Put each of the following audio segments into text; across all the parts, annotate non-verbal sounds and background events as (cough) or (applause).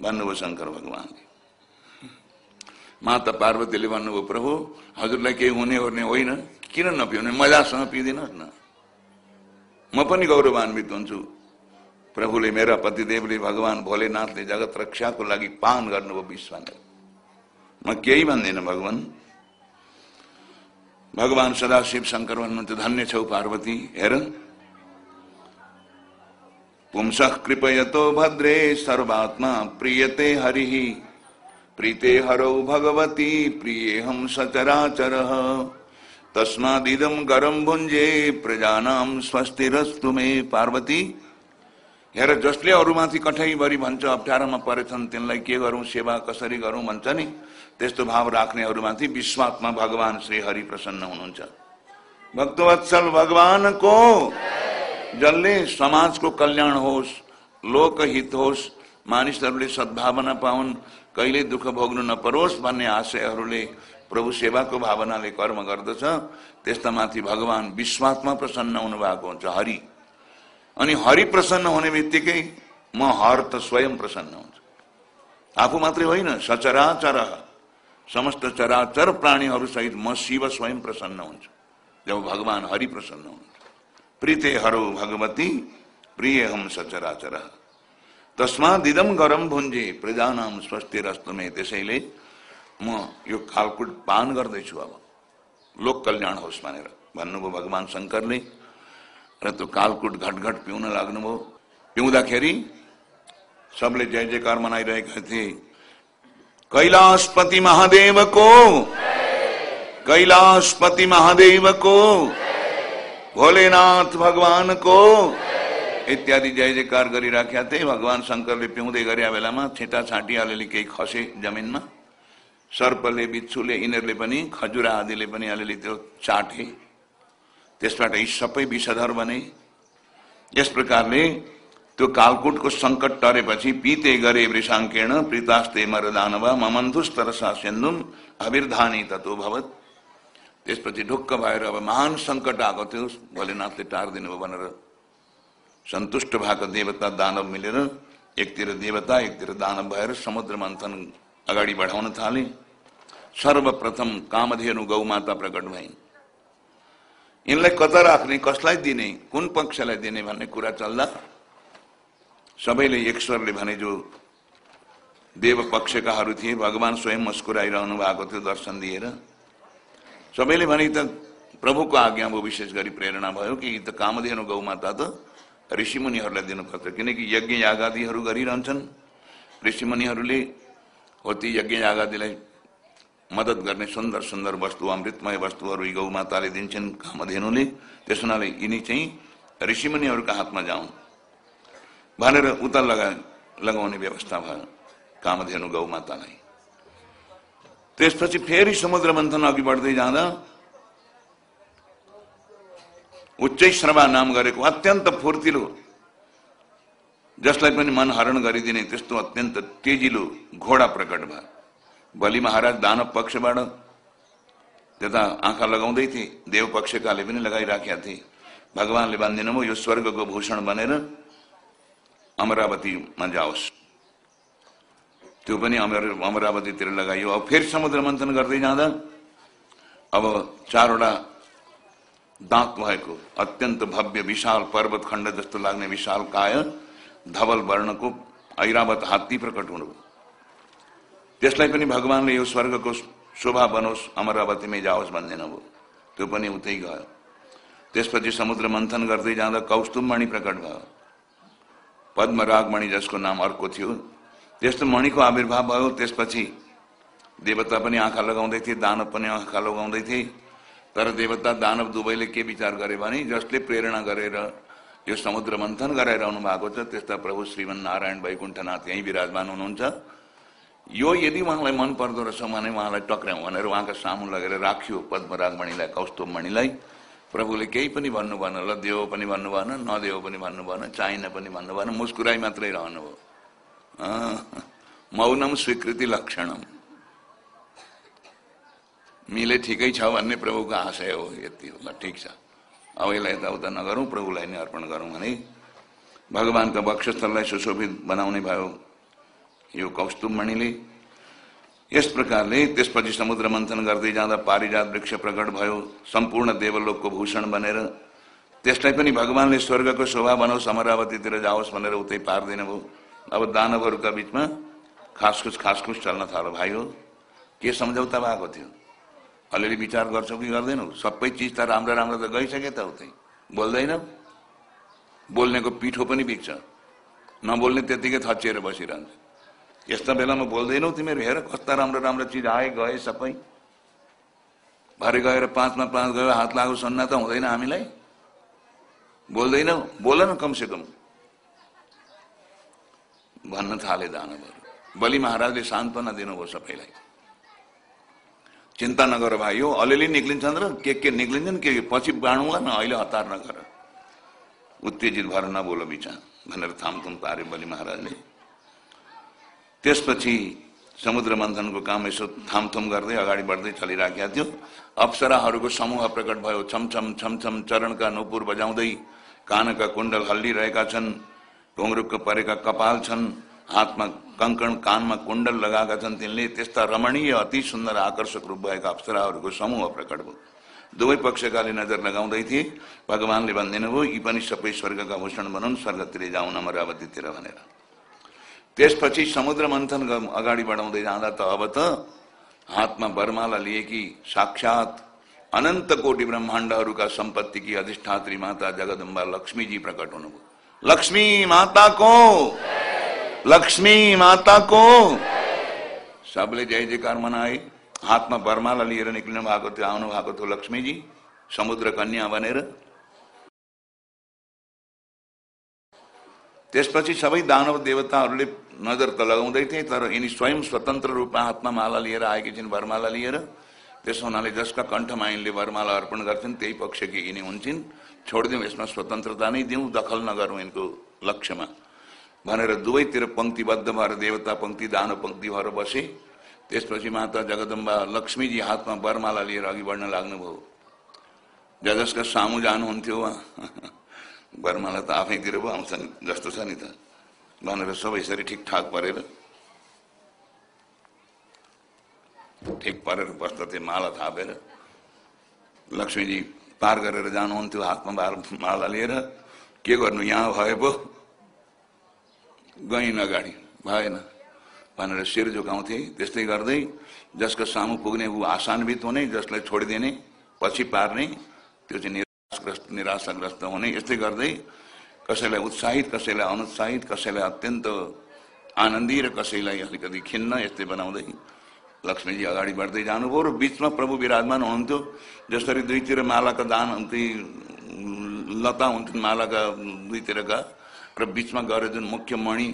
भन्नुभयो शङ्कर भगवान्ले। माता पार्वतीले भन्नुभयो प्रभु हजुरलाई केही हुने ओर्ने होइन। किन नपिउने? मजासँग पिँदिनुहोस् न। म पनि गौरवान्वित हुन्छु। प्रभुले मेरा पतिदेवले भगवान भोलेनाथले जगत रक्षाको लागि पान गर्नुभयो विश्वले। म केही भन्दिनँ भगवान। भगवान सदाशिव शङ्कर भन्नुहुन्छ धन्य छौ पार्वती। हेर पुंस कृपयतो भद्रे सर्वात्मा प्रियते हरि। प्रीते हरौ भगवती प्रियेहम सचराचर। तस्मादिदम गरम भुन्जे प्रजानाम स्वस्तिरस्तु मे पार्वती। हेर जसले अरूमाथि कठैभरि भन्छ अप्ठ्यारोमा परेछन् तिनलाई के गरौँ, सेवा कसरी गरौँ भन्छ नि? त्यस्तो भाव राख्नेहरूमाथि विश्वात्मा भगवान श्री हरि प्रसन्न हुनुहुन्छ। भक्तवत्सल भगवानको जसले समाजको कल्याण होस् लोकहित होस् मानिसहरूले सद्भावना पाउन् कहिले दुःख भोग्नु नपरोस् भन्ने आशयहरूले प्रभु सेवाको भावनाले कर्म गर्दछ। त्यस्ता माथि भगवान विश्वात्मा प्रसन्न हुनु भएको हुन्छ हरि। अनि हरि प्रसन्न हुने बित्तिकै म हर त स्वयं प्रसन्न हुन्छ। आफू मात्रै होइन सचराचर समस्त चराचर प्राणीहरू सहित म शिव स्वयं प्रसन्न हुन्छ। जब भगवान हरि प्रसन्न हुन्छ प्रीते हरो भगवती प्रिय हम सचराचर। तस्मा दिदम गरम भुन्जे प्रजानाम स्वस्ति रस्तुमे त्यसैले म यो खालकुट पान गर्दैछु अब। लोक कल्याण होस् भनेर। भन्नुभयो भगवान शङ्करले र त्यो कालकुट घटघट पिउन लाग्नुभयो। पिउँदाखेरि सबले जय जयकार मनाइरहेका थिए। कैलाशपति महादेवको, कैलाशपति भोलेनाथ भगवानको इत्यादि जय जयकार गरिराखेका थिए भगवान शङ्करले पिउँदै गरे बेलामा छेटा छाँटी अलिअलि केही खसे जमिनमा। सर्पले बिच्छुले यिनीहरूले पनि, खजुरा आदिले पनि अलिअलि त्यो चाटे त्यसबाट यी सबै विषधर बने। यस प्रकारले त्यो कालकुटको सङ्कट टरेपछि पिते गरे वृषाङ्केण, प्रितास्ते मर दानव ममन्थुस्तरसा सेन्दुम अविर्धानी तत्व भवत। त्यसपछि ढुक्क भएर अब महान सङ्कट आएको थियो। भोलेनाथले टारिदिनु भयो भनेर सन्तुष्ट भएको देवता दानव मिलेर एकतिर देवता एकतिर दानव भएर समुद्र मन्थन अगाडि बढाउन थाले। सर्वप्रथम कामधेनु गौमाता प्रकट भइन् यिनलाई कता राख्ने कसलाई दिने कुन पक्षलाई दिने भन्ने कुरा चल्दा सबैले एक स्वरले भने जो देव पक्षकाहरू थिए भगवान स्वयं मुस्कुराइरहनु भएको थियो दर्शन दिएर। भने त प्रभुको आज्ञा भयो विशेष गरी प्रेरणा भयो कि त कामधेनु गौमाता त ऋषिमुनिहरूलाई दिनुपर्छ किनकि यज्ञ यागादिहरू गरिरहन्छन् ऋषिमुनिहरूले हो ती यज्ञ यागादिलाई मद्दत गर्ने सुन्दर सुन्दर वस्तु अमृतमय वस्तुहरू गौ माताले दिन्छन् कामधेनुले त्यस हुनाले यिनी चाहिँ ऋषिमुनिहरूका हातमा जाउन् भनेर उता लगा लगाउने व्यवस्था भयो कामधेनु गौ मातालाई त्यसपछि फेरि समुद्र मन्थन अघि बढ्दै जाँदा उच्चै श्रवा नाम गरेको अत्यन्त फुर्तिलो जसलाई पनि मन हरण गरिदिने त्यस्तो अत्यन्त तेजिलो घोडा प्रकट भयो। बलि महाराज दानव पक्षबाट त्यता आँखा लगाउँदै थिए देव पक्षकाले पनि लगाइराखेका थिए। भगवान्ले भनिदिनु भयो यो स्वर्गको भूषण बनेर अमरावतीमा जाओस्। त्यो पनि अमर अमरावतीतिर लगाइयो अब फेरि समुद्र मन्थन गर्दै जाँदा अब चारवटा दाँत भएको अत्यन्त भव्य विशाल पर्वत खण्ड जस्तो लाग्ने विशाल काय धवल वर्णको ऐरावत हात्ती प्रकट हुनुभयो त्यसलाई पनि भगवान्ले यो स्वर्गको शोभा बनोस् अमरावतीमै जाओस् भन्दैन भयो त्यो पनि उतै गयो त्यसपछि समुद्र मन्थन गर्दै जाँदा कौस्तुम मणि प्रकट भयो पद्मरागमणि जसको नाम अर्को थियो त्यस्तो मणिको आविर्भाव भयो। त्यसपछि देवता पनि आँखा लगाउँदै थिए दानव पनि आँखा लगाउँदै थिए। तर देवता दानव दुवैले के विचार गरे भने जसले प्रेरणा गरेर यो समुद्र मन्थन गराइरहनु भएको छ त्यस्ता प्रभु श्रीमन नारायण वैकुण्ठनाथ यहीँ विराजमान हुनुहुन्छ। यो यदि उहाँलाई मन पर्दो रहेछ भने उहाँलाई टक्राउँ भनेर उहाँका सामु लगेर राख्यो पद्मरागमणिलाई कौस्तुभमणिलाई प्रभुले केही पनि भन्नु भएन ल देव पनि भन्नु भएन नदेव पनि भन्नु भएन चाहिन पनि भन्नु भएन मुस्कुराई मात्रै रहनुभयो। मौनम स्वीकृति लक्षणम मिले ठिकै छ भन्ने प्रभुको आशय हो यति ल ठिक छ अब यसलाई यताउता नगरौँ प्रभुलाई नै अर्पण गरौँ भने भगवान्का वक्षस्थललाई सुशोभित बनाउने भयो यो कौस्तुभमणिले यस प्रकारले त्यसपछि समुद्र मन्थन गर्दै जाँदा पारिजात वृक्ष प्रकट भयो सम्पूर्ण देवलोकको भूषण बनेर त्यसलाई पनि भगवान्ले स्वर्गको शोभा बनाओस् अमरावतीतिर जाओस् भनेर उतै पारिदिनु भयो अब दानवहरूका बिचमा खासखुस खासखुस चल्न थाल्यो। भाइ हो के सम्झौता भएको थियो? अलिअलि विचार गर्छौ कि गर्दैनौ? सबै चिज त राम्रो राम्रो त गइसके त उतै। बोल्दैन? बोल्नेको पिठो पनि बिग्छ। नबोल्ने त्यतिकै थचिएर बसिरहन्छ। यस्ता बेलामा बोल्दैनौ तिमीहरू हेर कस्ता राम्रो राम्रो चिज आए गए सबै। भरे गएर पाँचमा पाँच गयो हात लागु सन्ना त हुँदैन हामीलाई। बोल्दैनौ? बोल न कमसे कम भन्न थाले दानवहरू बलि महाराजले सान्त्वना दिनुभयो सबैलाई चिन्ता नगर भाइ हो अलिअलि निक्लिन्छन् र के के निक्लिन्छन्, के पछि बाँडौँला न, अहिले हतार नगर। उत्तेजित भएर नबोल बिचा भनेर थामथुम पारे बलि महाराजले। त्यसपछि समुद्र मन्थनको काम यसो थामथुम गर्दै अगाडि बढ्दै चलिराखेका थियो। अप्सराहरूको समूह प्रकट भयो, छमछम छमछम चरणका नुपुर बजाउँदै कानका कुण्डल हल्लिरहेका छन्। ढुङ्ग्रुक्क परेका कपाल छन्। हातमा कङ्कण कानमा कुण्डल लगाएका छन्। तिनले त्यस्ता रमणीय, अति सुन्दर, आकर्षक रूप भएका अप्सराहरूको समूह प्रकट भयो दुवै पक्षकाले नज़र लगाउँदै थिए। भगवान्ले भनिदिनु भयो यी पनि सबै स्वर्गका भूषण बनाउन् स्वर्गतिर जाउँ अमरावतीतिर भनेर। त्यसपछि समुद्र मन्थन अगाडि बढाउँदै जाँदा त अब त हातमा बर्माला लिएकी साक्षात अनन्त कोटि ब्रह्माण्डहरूका सम्पत्तिकी अधिष्ठात्री माता जगदम्बा लक्ष्मीजी प्रकट हुनुभयो। लक्ष्मी माताको लक्ष्मी माताको सबले जय जयकार मनाए हातमा बर्माला लिएर निक्लिनु भएको थियो, आउनु भएको थियो लक्ष्मीजी। समुद्र कन्या बनेर। त्यसपछि सबै दानव देवताहरूले नज़र त लगाउँदै थिए, तर यिनी स्वयं स्वतन्त्र रूपमा हातमा माला लिएर आएकी छिन् वरमाला लिएर। त्यसो हुनाले जसका कण्ठमा यिनले वरमाला अर्पण गर्छन् त्यही पक्षकी यिनी हुन्छन्। छोडिदिउँ यसमा स्वतन्त्रता नै दिउँ दखल नगरौँ यिनको लक्ष्यमा। भनेर दुवैतिर पङ्क्तिबद्ध भएर देवता पङ्क्ति दानव पङ्क्ति भएर बसे। त्यसपछि माता जगदम्बा लक्ष्मीजी हातमा वरमाला लिएर अघि बढ्न लाग्नुभयो। ज जसका सामु जानुहुन्थ्यो। उहाँ (laughs) वरमाला त आफैतिर पो आउँछ जस्तो छ नि त। भनेर सबै यसरी ठिकठाक परेर ठिक परेर बस्दथे माला थापेर। लक्ष्मीजी पार गरेर जानुहुन्थ्यो हातमा बार माला लिएर। के गर्नु यहाँ भए पो? गइन् अगाडि। भएन। भनेर शिर झुकाउँथे। त्यस्तै गर्दै जसको सामु पुग्ने ऊ आसानवित हुने जसलाई छोडिदिने पछि पार्ने त्यो चाहिँ निराशग्रस्त निराशाग्रस्त हुने। यस्तै गर्दै कसैलाई उत्साहित कसैलाई अनुत्साहित कसैलाई अत्यन्त आनन्दी र कसैलाई अलिकति खिन्न यस्तै बनाउँदै लक्ष्मीजी अगाडि बढ्दै जानुभयो र बिचमा प्रभु विराजमान हुनुहुन्थ्यो। जसरी दुईतिर मालाका दान लता हुन्थ्यो मालाका दुईतिरका र बिचमा गएर जुन मुख्य मणि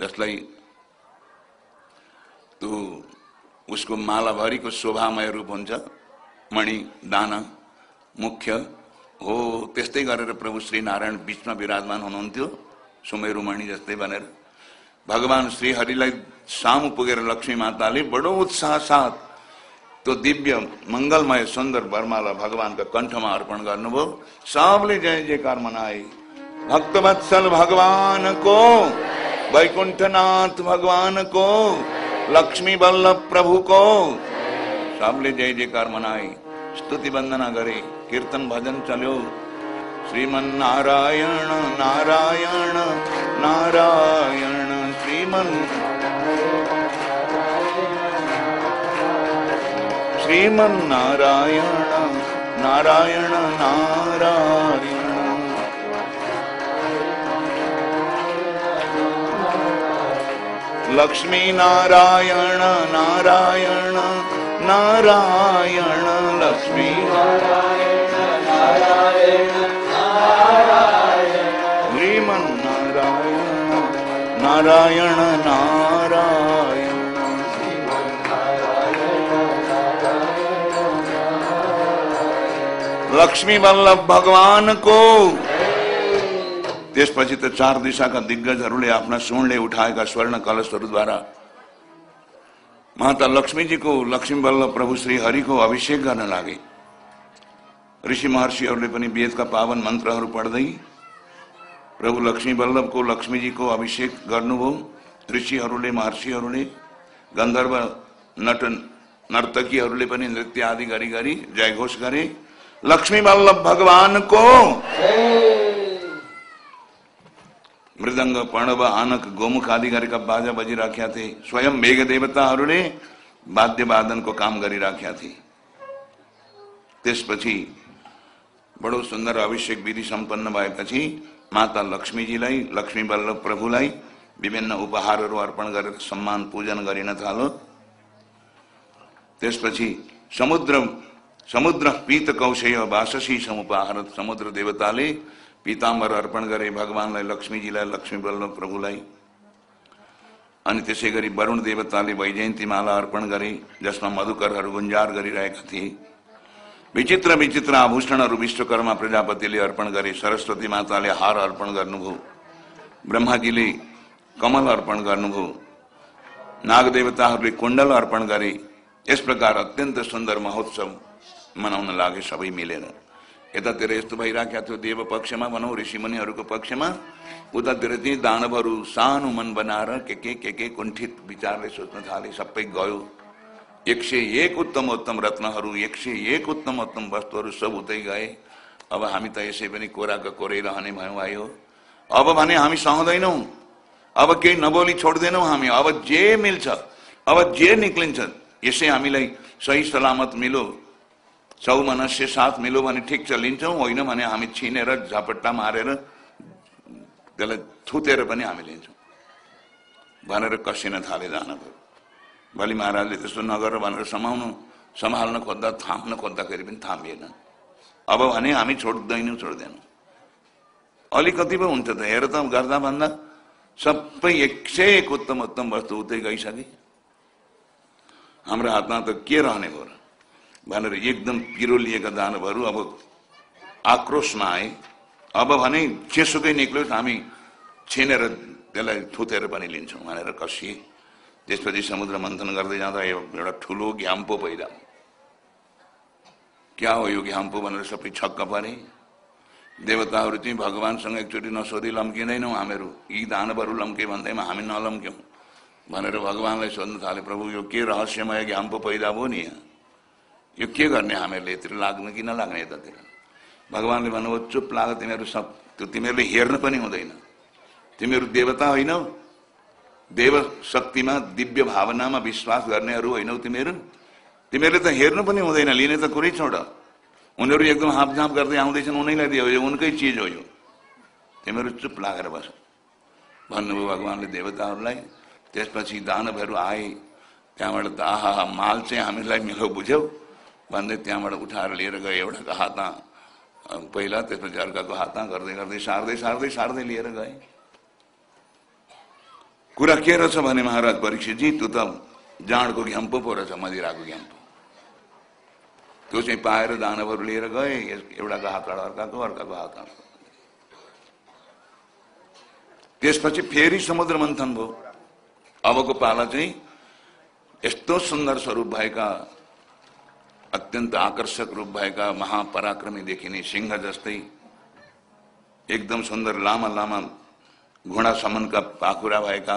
जसलाई त्यो उसको मालाभरिको शोभामय रूप हुन्छ मणि दाना मुख्य हो त्यस्तै गरेर प्रभु श्री नारायण बिचमा विराजमान हुनुहुन्थ्यो सुमेरुमणि जस्तै भनेर। भगवान श्रीहरिलाई सामु पुगेर लक्ष्मी माताले बडो उत्साह साथ त्यो दिव्य मङ्गलमय सुन्दर वर्मालाई भगवान्का कण्ठमा अर्पण गर्नुभयो। सबले जय जयकार मनाए। भक्तवत्सल भगवानको, वैकुण्ठनाथ भगवानको, लक्ष्मी वल्लभ प्रभुको, सबले जय जयकार मनाए। स्तुति वन्दना गरे। कीर्तन भजन चलो श्रीमन नारायण नारायण नारायण। श्रीमन श्रीमन नारायण नारायण। नारायण लक्ष्मी नारायण नारायण नारायण लक्ष्मी नारायण। श्रीमन नारायण नारायण। लक्ष्मी वल्लभ भगवानको त्यसपछि त चार दिशाका दिग्गजहरूले आफ्ना सुणले उठाएका स्वर्ण कलशहरूद्वारा माता लक्ष्मीजीको लक्ष्मी वल्लभ प्रभु श्री हरिको अभिषेक गर्न लागे। ऋषि महर्षिहरूले पनि वेदका पावन मन्त्रहरू पढ्दै प्रभु लक्ष्मी वल्लभको लक्ष्मीजीको अभिषेक गर्नुभयो ऋषिहरूले, महर्षिहरूले गन्धर्व नट नर्तकीहरूले पनि नृत्य आदि गरी गरी जयघोष गरे। लक्ष्मी वल्लभ भगवानको मृदङ्ग पर्णव, आनक, गोमुख आदि गरेका बाजा बजिराख्या थिए स्वयं मेघ देवताहरूले वाद्य वादनको काम गरिराख्या थिए त्यसपछि बडो सुन्दर अभिषेक विधि सम्पन्न भएपछि माता लक्ष्मीजीलाई लक्ष्मी वल्लभ प्रभुलाई विभिन्न उपहारहरू अर्पण गरेर सम्मान पूजन गरिन थालो। त्यसपछि समुद्र समुद्र पीत कौशय वाससी समुपहार समुद्र देवताले पीताम्बर अर्पण गरे भगवान्लाई लक्ष्मीजीलाई लक्ष्मी वल्लभ प्रभुलाई। अनि त्यसै गरी वरुण देवताले वैजयन्ती माला अर्पण गरे जसमा मधुकरहरू गुन्जार गरिरहेका थिए। विचित्र विचित्र आभूषणहरू विश्वकर्मा प्रजापतिले अर्पण गरे, सरस्वती माताले हार अर्पण गर्नुभयो, ब्रह्माजीले कमल अर्पण गर्नुभयो, नागदेवताहरूले कुण्डल अर्पण गरे, यस प्रकार अत्यन्त सुन्दर महोत्सव मनाउन लागे सबै मिलेर। यतातिर यस्तो भइराखेको थियो, देव पक्षमा भनौँ ऋषिमुनिहरूको पक्षमा। उतातिर चाहिँ दानवहरू सानो मन बनाएर के के के के कुण्ठित विचारले सोच्न थाले, सबै गयो। एक सय एक उत्तम उत्तम रत्नहरू एक सय एक उत्तम उत्तम वस्तुहरू सब उतै गए। अब हामी त यसै पनि कोराको कोरै रहने भयौँ आयो अब भने हामी सहँदैनौँ। अब केही नबोली छोड्दैनौँ हामी। अब जे मिल्छ अब जे निक्लिन्छ यसै हामीलाई सही सलामत मिलो। चौ मनुष्य साथ मिलो भने ठिक छ लिन्छौँ होइन भने हामी छिनेर झपट्टा मारेर त्यसलाई थुतेर पनि हामी लिन्छौँ। भनेर कसिन थाले दानवहरू बलि महाराजले त्यस्तो नगर भनेर समाउनु सम्हाल्न खोज्दा थाम्न खोज्दाखेरि पनि थामिएन अब भने हामी छोड्दैनौँ छोड्दैनौँ। अलिकति पो हुन्छ त हेर त गर्दा भन्दा सबै एक सय एक उत्तम उत्तम वस्तु उतै गइसके। हाम्रो हातमा त के रहने भयो भनेर एकदम पिरो लिएका दानवहरू अब आक्रोशमा आए। अब भने जेसुकै निक्ल्यो हामी छिनेर त्यसलाई थुतेर पनि लिन्छौँ भनेर कसिए। त्यसपछि समुद्र मन्थन गर्दै जाँदा एउटा ठुलो घ्याम्पो पहिरा क्या हो यो घ्याम्पो भनेर सबै छक्क परे देवताहरू चाहिँ भगवान्सँग एकचोटि नसोधी लम्किँदैनौँ हामीहरू यी दानवहरू लम्के भन्दैमा हामी नलम्क्यौँ भनेर भगवान्लाई सोध्न थाले प्रभु यो के रहस्यमय घ्याम्पो पैदा भयो नि यहाँ यो के गर्ने हामीहरूले यतिर लाग्नु कि नलाग्ने यतातिर भगवान्ले भन्नुभयो चुप लाग तिमीहरू सब त्यो तिमीहरूले हेर्न पनि हुँदैन तिमीहरू देवता होइनौ देव शक्तिमा दिव्य भावनामा विश्वास गर्नेहरू होइनौ तिमीहरू। तिमीहरूले त हेर्नु पनि हुँदैन लिने त कुरै छोड। उनीहरू एकदम हापझाप गर्दै आउँदैछन् उनीलाई दियो यो उनकै चिज हो यो। तिमीहरू चुप लागेर बस। भन्नुभयो भगवान्ले देवताहरूलाई त्यसपछि दानवहरू आए। त्यहाँबाट आहा माल चाहिँ हामीलाई मिलो बुझ्यौ? भन्दै त्यहाँबाट उठाएर लिएर गए एउटाको हातमा पहिला त्यसपछि अर्काको हातमा गर्दै गर्दै सार्दै सार्दै सार्दै लिएर गए। कुरा के रहेछ भने महाराज परीक्षितजी त्यो त जाँडको घ्याम्पो पो रहेछ, मदिराको घ्याम्पो त्यो चाहिँ पाएर दानवहरू लिएर गए एउटाको हातबाट अर्काको अर्काको हातबाट त्यसपछि फेरि समुद्र मन्थन भयो। अबको पाला चाहिँ यस्तो सुन्दर स्वरूप भएका, अत्यन्त आकर्षक रूप भएका महापराक्रमी देखिने सिंह जस्तै एकदम सुन्दर लामा लामा घोडा समनका पाखुरा भएका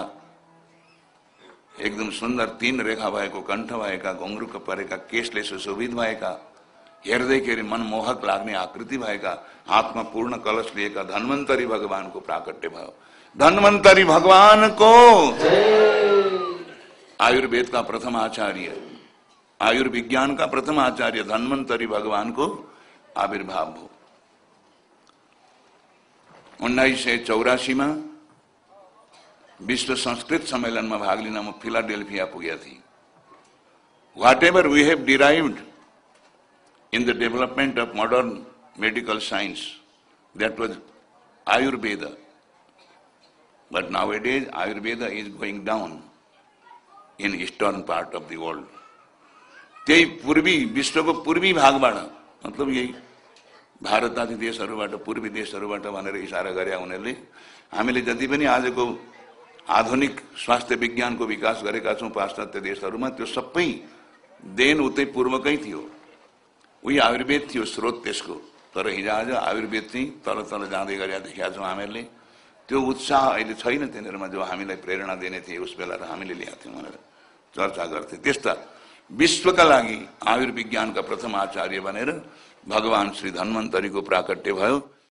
एकदम सुन्दर तीन रेखा भाई को कंठ भाई का कण्ठ भएका घुङ्रुक परेका केसले सुशोभित भएका हेर्दैखेरि मनमोहक लाग्ने आकृति भएका हातमा पूर्ण कलश लिएका धन्वन्तरी भगवानको प्राकट्य भयो धन्वन्तरी भगवानको आयुर्वेदका प्रथम आचार्य आयुर्विज्ञानका प्रथम आचार्य धन्वन्तरी भगवानको आविर्भाव भयो उन्नाइस चौरासी चौरासीमा विश्व संस्कृत सम्मेलन में भाग लिन म फिलाडेल्फिया पुगेका थिएँ whatever we have derived in the development of modern medical science that was Ayurveda but now it is Ayurveda is going down in eastern part of the world त्यही पूर्वी, विश्वको पूर्वी भागबाट मतलब यही भारत आदि देशहरूबाट पूर्वी देशहरूबाट भनेर इसारा गरे उनीहरूले, हामीले जति पनि आजको आधुनिक स्वास्थ्य विज्ञानको विकास गरेका छौँ पाश्चात्य देशहरूमा त्यो सबै देन उतै पूर्वकै थियो। उही आयुर्वेद थियो स्रोत त्यसको। तर हिजो आज आयुर्वेद चाहिँ तल तल जाँदै गरेका देखेका छौँ हामीहरूले। त्यो उत्साह अहिले छैन तिनीहरूमा जो हामीलाई प्रेरणा दिने थिए उस बेला र हामीले ल्याएको थियौँ भनेर चर्चा गर्थे। त्यस्ता विश्वका लागि आयुर्विज्ञानका प्रथम आचार्य भनेर भगवान् श्री धन्वन्तरीको प्राकट्य भयो।